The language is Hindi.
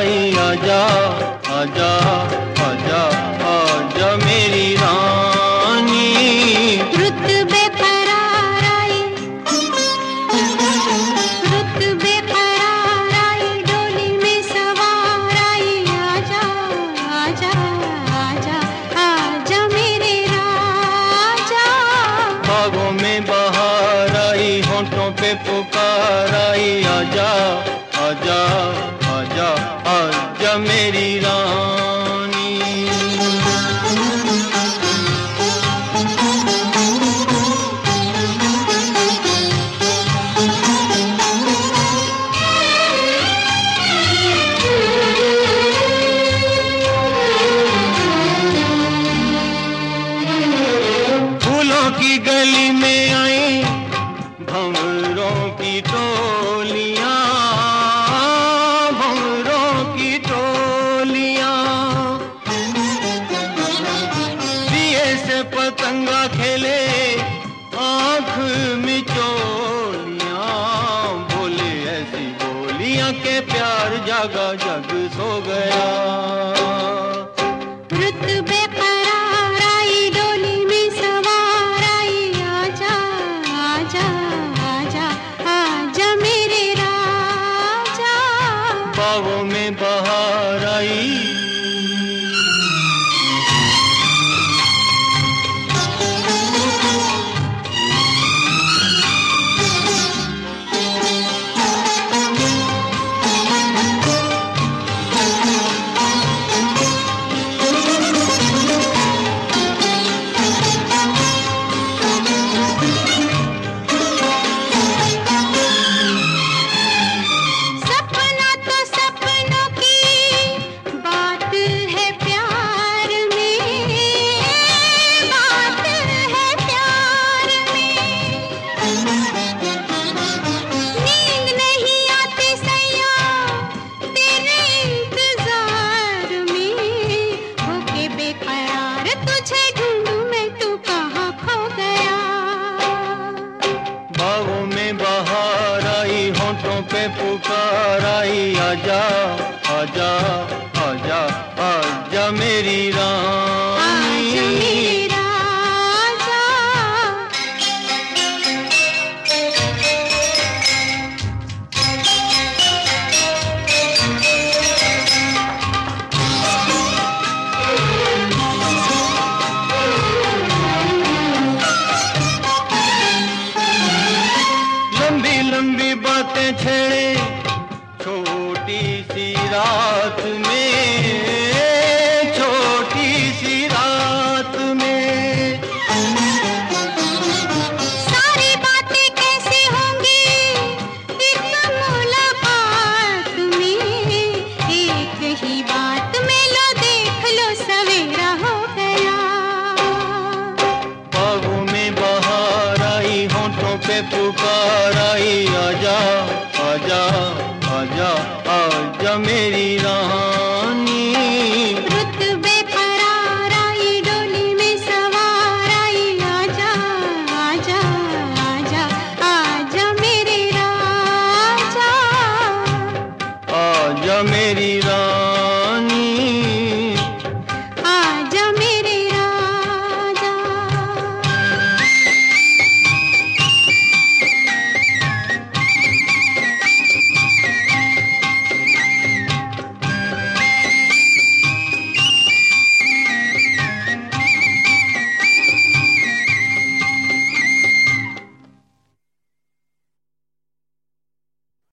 आजा आजा आजा आजा मेरी रानी। रुत बेकरार आई रुत बेकरार आई डोली में सवार आई। आजा आजा आजा आजा मेरे राजा। बागों में बहार आई होठों पे पुकार आई। आजा आजा आई, भंवरों की टोलियाँ, भंवरों की टोलियाँ। दिए से पतंगा खेले, आँख मिचोलियाँ बोले ऐसी बोलियाँ के प्यार जागा जग सो गया। आई तुझे ढूंढूं मैं तू कहाँ खो गया? बागों में बाहर आई होठों पे पुकार आई आजा आजा आजा आजा मेरी रानी। बातें छेड़े छोटी सी रात में। पुकार आजा आजा आजा आजा मेरी रानी। रुतबे फरार आई डोली में सवार आई आजा आजा आजा आजा मेरी राजा। आजा मेरी रानी।